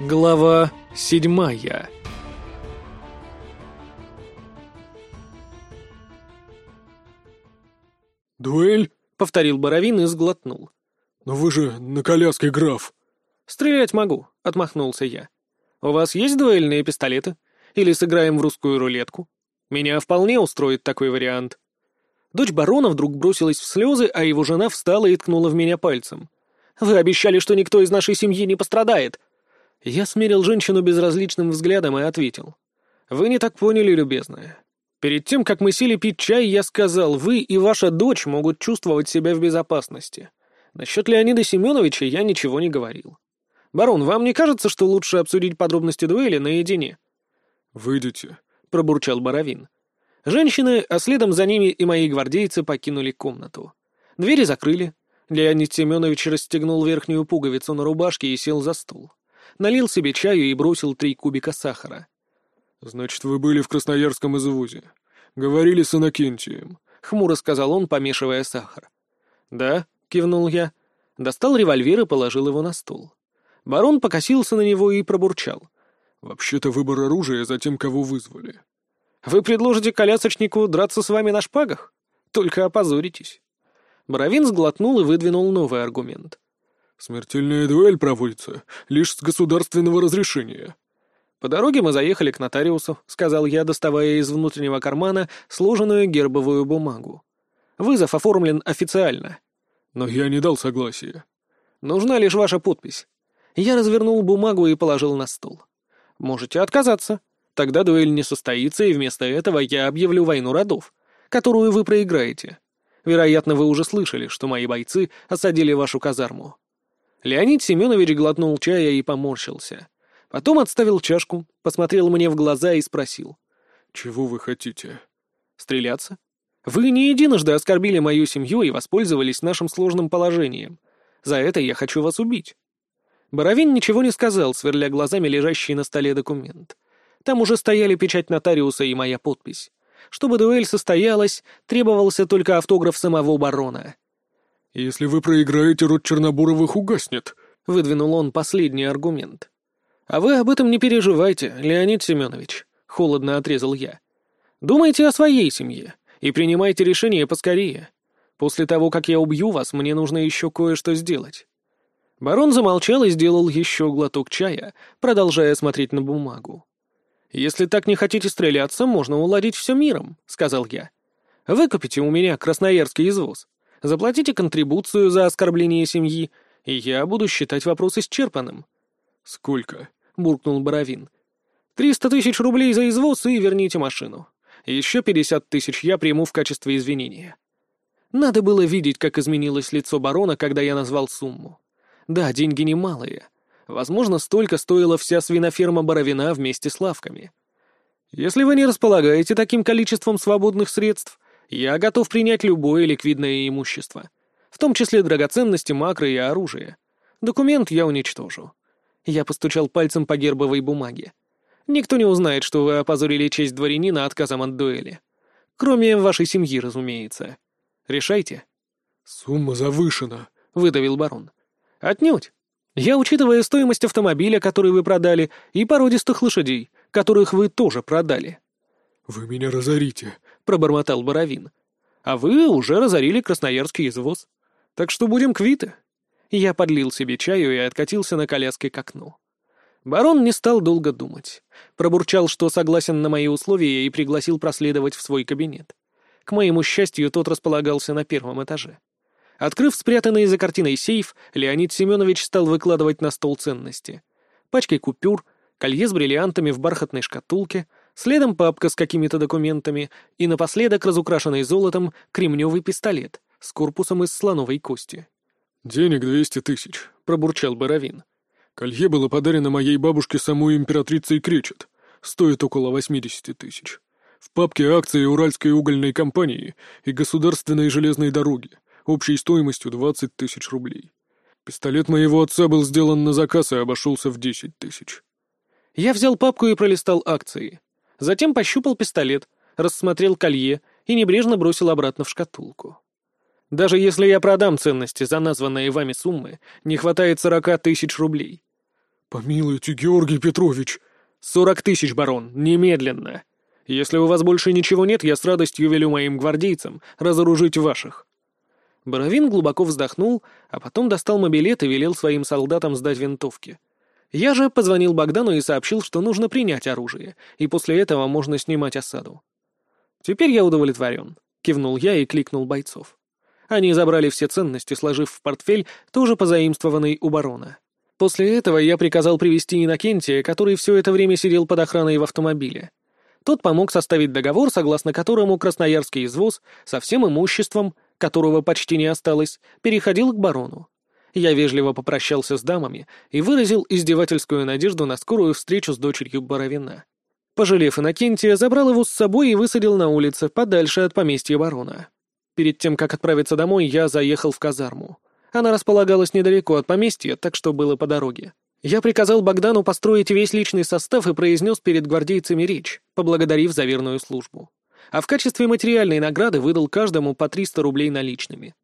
Глава седьмая «Дуэль?» — повторил Боровин и сглотнул. «Но вы же на коляске, граф!» «Стрелять могу», — отмахнулся я. «У вас есть дуэльные пистолеты? Или сыграем в русскую рулетку? Меня вполне устроит такой вариант». Дочь барона вдруг бросилась в слезы, а его жена встала и ткнула в меня пальцем. «Вы обещали, что никто из нашей семьи не пострадает!» Я смерил женщину безразличным взглядом и ответил. «Вы не так поняли, любезная. Перед тем, как мы сели пить чай, я сказал, вы и ваша дочь могут чувствовать себя в безопасности. Насчет Леонида Семеновича я ничего не говорил. Барон, вам не кажется, что лучше обсудить подробности дуэли наедине?» «Выйдите», — пробурчал Боровин. Женщины, а следом за ними и мои гвардейцы покинули комнату. Двери закрыли. Леонид Семенович расстегнул верхнюю пуговицу на рубашке и сел за стол налил себе чаю и бросил три кубика сахара. «Значит, вы были в Красноярском извозе. Говорили с Иннокентием», — хмуро сказал он, помешивая сахар. «Да», — кивнул я. Достал револьвер и положил его на стол. Барон покосился на него и пробурчал. «Вообще-то выбор оружия за тем, кого вызвали». «Вы предложите колясочнику драться с вами на шпагах? Только опозоритесь». Боровин сглотнул и выдвинул новый аргумент. «Смертельная дуэль проводится лишь с государственного разрешения». «По дороге мы заехали к нотариусу», — сказал я, доставая из внутреннего кармана сложенную гербовую бумагу. «Вызов оформлен официально». «Но я не дал согласия». «Нужна лишь ваша подпись». Я развернул бумагу и положил на стол. «Можете отказаться. Тогда дуэль не состоится, и вместо этого я объявлю войну родов, которую вы проиграете. Вероятно, вы уже слышали, что мои бойцы осадили вашу казарму. Леонид Семенович глотнул чая и поморщился. Потом отставил чашку, посмотрел мне в глаза и спросил. «Чего вы хотите?» «Стреляться? Вы не единожды оскорбили мою семью и воспользовались нашим сложным положением. За это я хочу вас убить». Боровин ничего не сказал, сверля глазами лежащий на столе документ. Там уже стояли печать нотариуса и моя подпись. Чтобы дуэль состоялась, требовался только автограф самого барона. «Если вы проиграете, род Чернобуровых угаснет», — выдвинул он последний аргумент. «А вы об этом не переживайте, Леонид Семенович», — холодно отрезал я. «Думайте о своей семье и принимайте решение поскорее. После того, как я убью вас, мне нужно еще кое-что сделать». Барон замолчал и сделал еще глоток чая, продолжая смотреть на бумагу. «Если так не хотите стреляться, можно уладить все миром», — сказал я. «Выкупите у меня красноярский извоз. Заплатите контрибуцию за оскорбление семьи, и я буду считать вопрос исчерпанным». «Сколько?» — буркнул Боровин. «Триста тысяч рублей за извоз и верните машину. Еще пятьдесят тысяч я приму в качестве извинения». Надо было видеть, как изменилось лицо барона, когда я назвал сумму. Да, деньги немалые. Возможно, столько стоила вся свиноферма Боровина вместе с лавками. Если вы не располагаете таким количеством свободных средств, я готов принять любое ликвидное имущество, в том числе драгоценности, макро и оружие. Документ я уничтожу. Я постучал пальцем по гербовой бумаге. Никто не узнает, что вы опозорили честь дворянина отказом от дуэли. Кроме вашей семьи, разумеется. Решайте. «Сумма завышена», — выдавил барон. «Отнюдь. Я учитываю стоимость автомобиля, который вы продали, и породистых лошадей, которых вы тоже продали». «Вы меня разорите», — пробормотал Боровин. «А вы уже разорили красноярский извоз. Так что будем квиты». Я подлил себе чаю и откатился на коляске к окну. Барон не стал долго думать. Пробурчал, что согласен на мои условия и пригласил проследовать в свой кабинет. К моему счастью, тот располагался на первом этаже. Открыв спрятанный за картиной сейф, Леонид Семенович стал выкладывать на стол ценности. Пачкой купюр, колье с бриллиантами в бархатной шкатулке — Следом папка с какими-то документами и напоследок разукрашенный золотом кремневый пистолет с корпусом из слоновой кости. «Денег двести тысяч», — пробурчал Боровин. «Колье было подарено моей бабушке самой императрицей Кречет. Стоит около восьмидесяти тысяч. В папке акции Уральской угольной компании и Государственной железной дороги, общей стоимостью двадцать тысяч рублей. Пистолет моего отца был сделан на заказ и обошелся в десять тысяч». Я взял папку и пролистал акции. Затем пощупал пистолет, рассмотрел колье и небрежно бросил обратно в шкатулку. Даже если я продам ценности за названные вами суммы, не хватает сорока тысяч рублей. «Помилуйте, Георгий Петрович!» «Сорок тысяч, барон, немедленно. Если у вас больше ничего нет, я с радостью велю моим гвардейцам разоружить ваших». Боровин глубоко вздохнул, а потом достал мобилет и велел своим солдатам сдать винтовки. Я же позвонил Богдану и сообщил, что нужно принять оружие, и после этого можно снимать осаду. «Теперь я удовлетворен», — кивнул я и кликнул бойцов. Они забрали все ценности, сложив в портфель, тоже позаимствованный у барона. После этого я приказал привести Иннокентия, который все это время сидел под охраной в автомобиле. Тот помог составить договор, согласно которому красноярский извоз со всем имуществом, которого почти не осталось, переходил к барону. Я вежливо попрощался с дамами и выразил издевательскую надежду на скорую встречу с дочерью Боровина. Пожалев Иннокентия, забрал его с собой и высадил на улице, подальше от поместья барона. Перед тем, как отправиться домой, я заехал в казарму. Она располагалась недалеко от поместья, так что было по дороге. Я приказал Богдану построить весь личный состав и произнес перед гвардейцами речь, поблагодарив за верную службу. А в качестве материальной награды выдал каждому по 300 рублей наличными.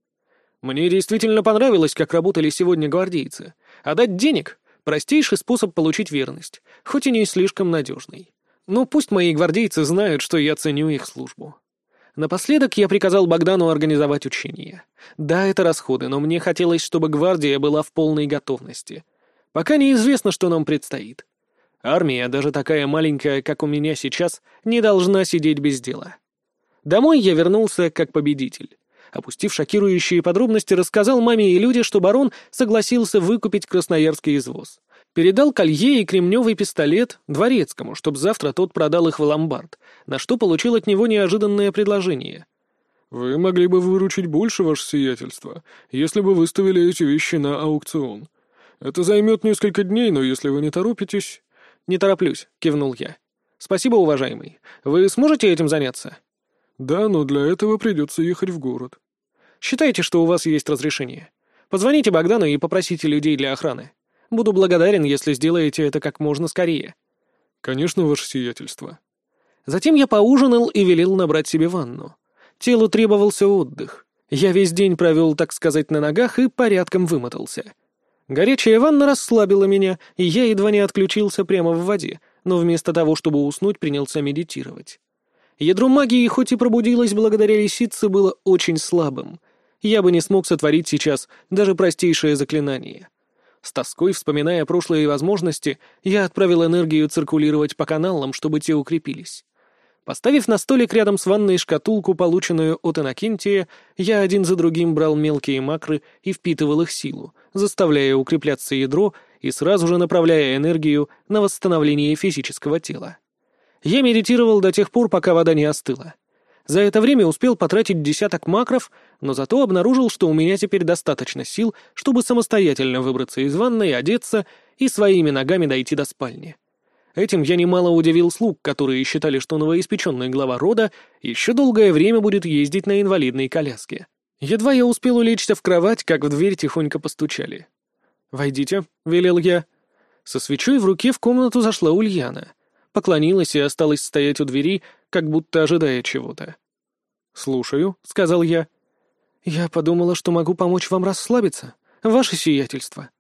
Мне действительно понравилось, как работали сегодня гвардейцы. А дать денег — простейший способ получить верность, хоть и не слишком надежный. Но пусть мои гвардейцы знают, что я ценю их службу. Напоследок я приказал Богдану организовать учения. Да, это расходы, но мне хотелось, чтобы гвардия была в полной готовности. Пока неизвестно, что нам предстоит. Армия, даже такая маленькая, как у меня сейчас, не должна сидеть без дела. Домой я вернулся как победитель. Опустив шокирующие подробности, рассказал маме и люди, что барон согласился выкупить красноярский извоз. Передал колье и кремневый пистолет дворецкому, чтобы завтра тот продал их в ломбард, на что получил от него неожиданное предложение. «Вы могли бы выручить больше, ваше сиятельство, если бы выставили эти вещи на аукцион. Это займет несколько дней, но если вы не торопитесь...» «Не тороплюсь», — кивнул я. «Спасибо, уважаемый. Вы сможете этим заняться?» «Да, но для этого придется ехать в город». «Считайте, что у вас есть разрешение. Позвоните Богдану и попросите людей для охраны. Буду благодарен, если сделаете это как можно скорее». «Конечно, ваше сиятельство». Затем я поужинал и велел набрать себе ванну. Телу требовался отдых. Я весь день провел, так сказать, на ногах и порядком вымотался. Горячая ванна расслабила меня, и я едва не отключился прямо в воде, но вместо того, чтобы уснуть, принялся медитировать. Ядро магии, хоть и пробудилось благодаря лисице, было очень слабым. Я бы не смог сотворить сейчас даже простейшее заклинание — с тоской, вспоминая прошлые возможности, я отправил энергию циркулировать по каналам, чтобы те укрепились. Поставив на столик рядом с ванной шкатулку, полученную от Иннокентия, я один за другим брал мелкие макры и впитывал их силу, заставляя укрепляться ядро и сразу же направляя энергию на восстановление физического тела. Я медитировал до тех пор, пока вода не остыла. За это время успел потратить десяток макров, но зато обнаружил, что у меня теперь достаточно сил, чтобы самостоятельно выбраться из ванной, одеться и своими ногами дойти до спальни. Этим я немало удивил слуг, которые считали, что новоиспеченный глава рода еще долгое время будет ездить на инвалидной коляске. Едва я успел улечься в кровать, как в дверь тихонько постучали. «Войдите», — велел я. Со свечой в руке в комнату зашла Ульяна. Поклонилась и осталась стоять у двери, как будто ожидая чего-то. «Слушаю», — сказал я. «Я подумала, что могу помочь вам расслабиться, ваше сиятельство».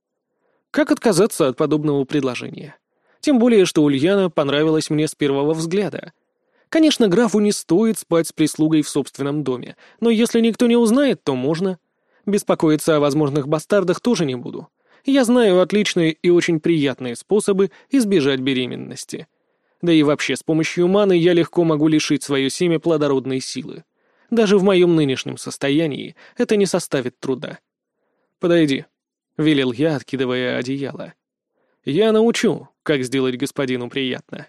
Как отказаться от подобного предложения? Тем более, что Ульяна понравилась мне с первого взгляда. Конечно, графу не стоит спать с прислугой в собственном доме, но если никто не узнает, то можно. Беспокоиться о возможных бастардах тоже не буду. Я знаю отличные и очень приятные способы избежать беременности. Да и вообще, с помощью маны я легко могу лишить свое семя плодородной силы. Даже в моем нынешнем состоянии это не составит труда. «Подойди», — велел я, откидывая одеяло. «Я научу, как сделать господину приятно».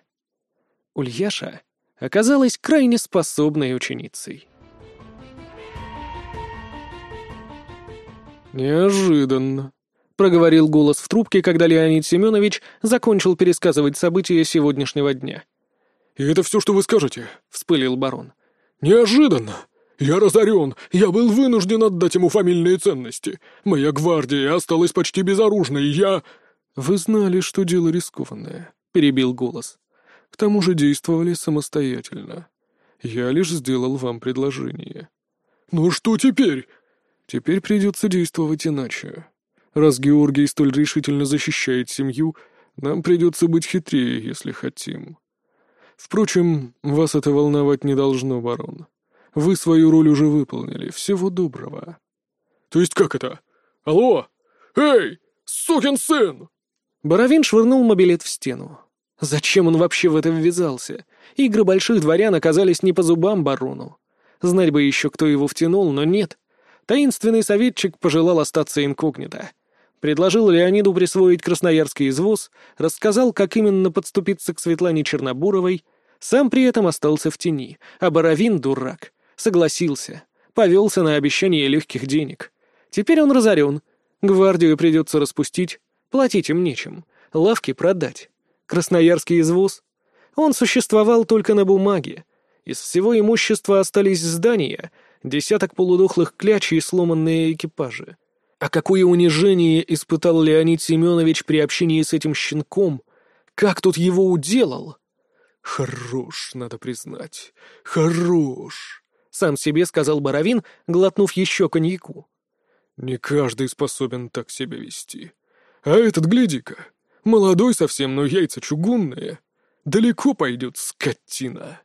Ульяша оказалась крайне способной ученицей. «Неожиданно», проговорил голос в трубке, когда Леонид Семенович закончил пересказывать события сегодняшнего дня. «И это все, что вы скажете?» — вспылил барон. «Неожиданно! Я разорен! Я был вынужден отдать ему фамильные ценности! Моя гвардия осталась почти безоружной, я...» «Вы знали, что дело рискованное», — перебил голос. «К тому же действовали самостоятельно. Я лишь сделал вам предложение». «Ну что теперь?» «Теперь придется действовать иначе. Раз Георгий столь решительно защищает семью, Нам придется быть хитрее, если хотим. Впрочем, вас это волновать не должно, барон. Вы свою роль уже выполнили. Всего доброго. То есть как это? Алло? Эй, сукин сын! Боровин швырнул мобилет в стену. Зачем он вообще в это ввязался? Игры больших дворян оказались не по зубам барону. Знать бы еще, кто его втянул, но нет. Таинственный советчик пожелал остаться инкогнито. Предложил Леониду присвоить красноярский извоз, рассказал, как именно подступиться к Светлане Чернобуровой, сам при этом остался в тени, а Боровин, дурак, согласился, повелся на обещание легких денег. Теперь он разорен, гвардию придется распустить, платить им нечем, лавки продать. Красноярский извоз? Он существовал только на бумаге. Из всего имущества остались здания, десяток полудохлых кляч и сломанные экипажи. А какое унижение испытал Леонид Семенович при общении с этим щенком? Как тут его уделал? Хорош, надо признать, хорош, сам себе сказал Боровин, глотнув еще коньяку. Не каждый способен так себя вести. А этот, гляди-ка, молодой совсем, но яйца чугунные. Далеко пойдет скотина.